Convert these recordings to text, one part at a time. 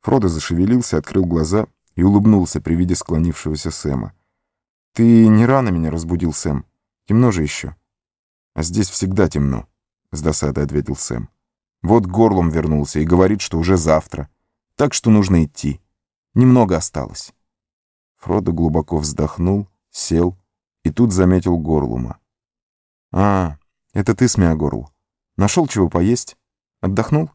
Фродо зашевелился, открыл глаза и улыбнулся при виде склонившегося Сэма. «Ты не рано меня разбудил, Сэм. Темно же еще». «А здесь всегда темно», — с досадой ответил Сэм. «Вот горлом вернулся и говорит, что уже завтра. Так что нужно идти. Немного осталось». Фродо глубоко вздохнул, сел и тут заметил Горлума. «А, это ты, Смеогорл. Нашел чего поесть? Отдохнул?»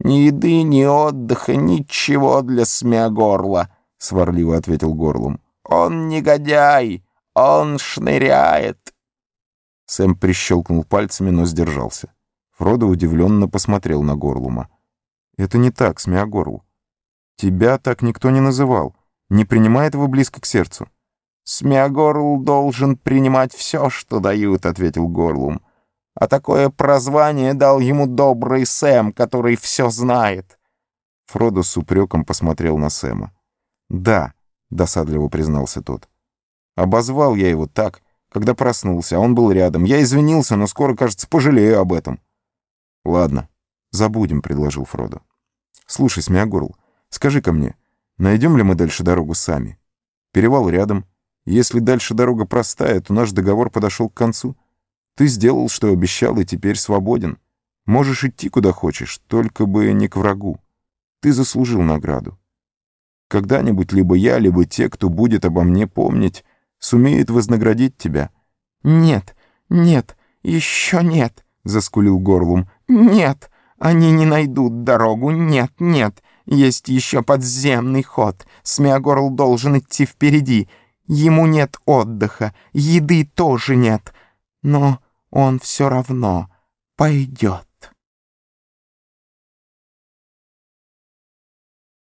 «Ни еды, ни отдыха, ничего для смеогорла», — сварливо ответил горлом. «Он негодяй, он шныряет». Сэм прищелкнул пальцами, но сдержался. Фродо удивленно посмотрел на Горлума. «Это не так, Смеогорл. Тебя так никто не называл. Не принимает его близко к сердцу». «Смеогорл должен принимать все, что дают», — ответил Горлум. А такое прозвание дал ему добрый Сэм, который все знает. Фродо с упреком посмотрел на Сэма. «Да», — досадливо признался тот. «Обозвал я его так, когда проснулся, а он был рядом. Я извинился, но скоро, кажется, пожалею об этом». «Ладно, забудем», — предложил Фродо. «Слушай, Смеогорл, скажи-ка мне, найдем ли мы дальше дорогу сами? Перевал рядом. Если дальше дорога простая, то наш договор подошел к концу». Ты сделал, что обещал, и теперь свободен. Можешь идти куда хочешь, только бы не к врагу. Ты заслужил награду. Когда-нибудь либо я, либо те, кто будет обо мне помнить, сумеют вознаградить тебя». «Нет, нет, еще нет», — заскулил горлом. «Нет, они не найдут дорогу, нет, нет. Есть еще подземный ход. Смеогорл должен идти впереди. Ему нет отдыха, еды тоже нет. Но он все равно пойдет.